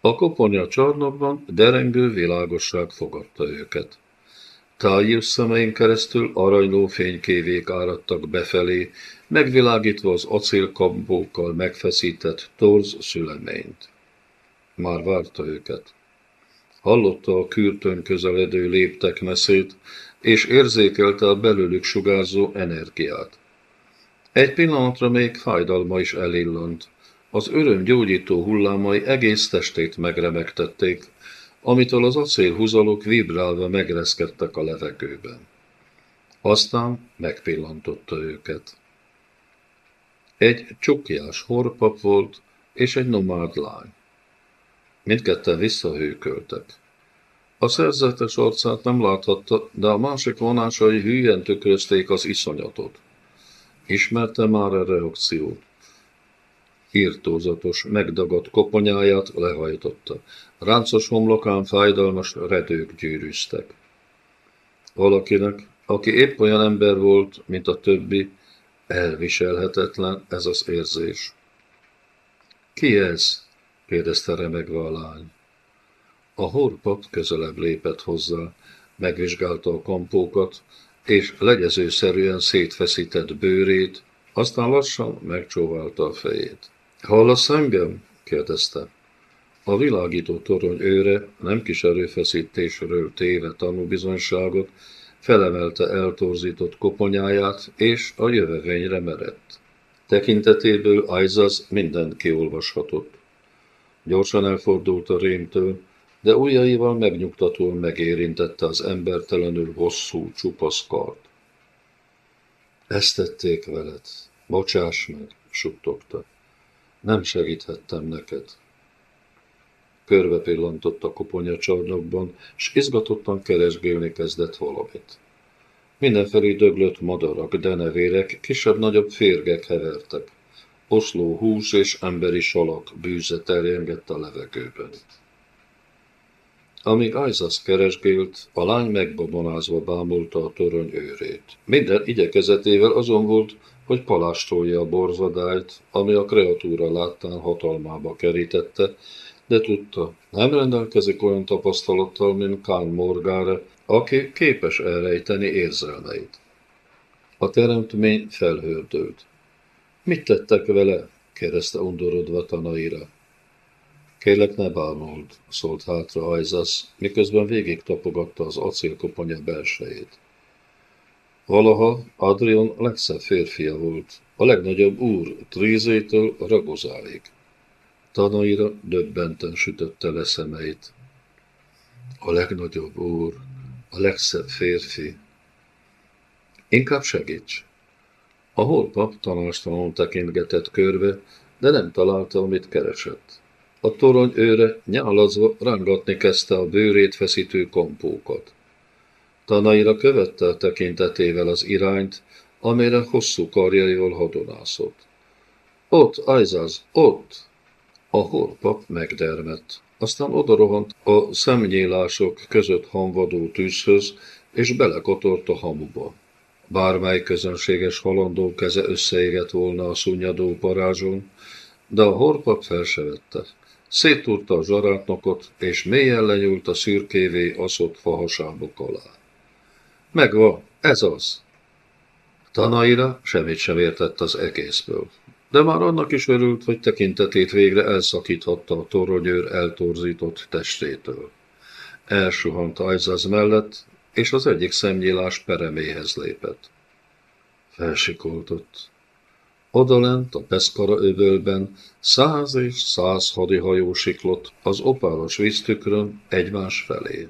A koponya csarnokban derengő világosság fogadta őket. Tájus szemein keresztül aranyló fénykévék áradtak befelé, megvilágítva az acélkambókkal megfeszített torz szüleményt. Már várta őket. Hallotta a kürtön közeledő léptek meszét, és érzékelte a belőlük sugárzó energiát. Egy pillanatra még fájdalma is elillant. Az öröm gyógyító hullámai egész testét megremegtették, amitől az acélhúzalok vibrálva megreszkedtek a levegőben. Aztán megpillantotta őket. Egy csukjás horpap volt, és egy nomád lány. Mindketten visszahőköltek. A szerzetes arcát nem láthatta, de a másik vonásai hülyen tükrözték az iszonyatot. Ismerte már a reakciót. Írtózatos, megdagadt koponyáját lehajtotta. Ráncos homlokán fájdalmas redők gyűrűztek. Valakinek, aki épp olyan ember volt, mint a többi, elviselhetetlen ez az érzés. Ki ez? kérdezte remegve a lány. A horpap közelebb lépett hozzá, megvizsgálta a kampókat, és legyezőszerűen szétfeszített bőrét, aztán lassan megcsóválta a fejét. Hallasz engem? kérdezte. A világító torony őre nem kis erőfeszítésről téve tanúbizonyságot, felemelte eltorzított koponyáját, és a jövevényre merett. Tekintetéből Aizaz mindent kiolvashatott. Gyorsan elfordult a rémtől, de ujjaival megnyugtatóan megérintette az embertelenül hosszú, csupasz kart. Ezt tették veled. Bocsáss meg, suttogta. Nem segíthettem neked. Körbe pillantott a koponya csarnokban, s izgatottan keresgélni kezdett valamit. Mindenfelé döglött madarak, denevérek, kisebb-nagyobb férgek hevertek. Oszló hús és emberi salak bűze terjengett a levegőben. Amíg Aizasz keresgélt, a lány megbabonázva bámulta a torony őrét. Minden igyekezetével azon volt, hogy palástolja a borzadályt, ami a kreatúra láttán hatalmába kerítette, de tudta, nem rendelkezik olyan tapasztalattal, mint Kán Morgára, aki képes elrejteni érzelmeit. A teremtmény felhördült. Mit tettek vele? kérdezte undorodva Tanaira. Kérlek, ne bámuld, szólt hátra Ajzasz, miközben végig tapogatta az acélkoponya belsejét. Valaha Adrian legszebb férfia volt, a legnagyobb úr Trízétől Ragozáig. Tanaira döbbenten sütötte le szemeit. A legnagyobb úr, a legszebb férfi. Inkább segíts! A holpap tanástalanul tekintgetett körbe, de nem találta, amit keresett. A torony őre nyálazva rángatni kezdte a bőrét feszítő kompókat. Tanaira követte a tekintetével az irányt, amire hosszú karjaival hadonászott. Ott, Ajzaz, ott! A horpap megdermett. Aztán odarohant a szemnyílások között hamvadó tűzhöz, és belekotort a hamuba. Bármely közönséges halandó keze összeégett volna a szunnyadó parázson, de a horpap fel se. Széttúrta a zsarátnokot, és mélyen lenyúlt a szürkévé aszott fahasábok alá. Megvan, ez az. Tanaira semmit sem értett az egészből, de már annak is örült, hogy tekintetét végre elszakíthatta a toronyőr eltorzított testétől. Elsuhant Ajzaz mellett, és az egyik szemnyílás pereméhez lépett. Felsikoltott. Odalent a Peszkara öbölben száz és száz hadihajó siklott az opálos víztükrön egymás felé.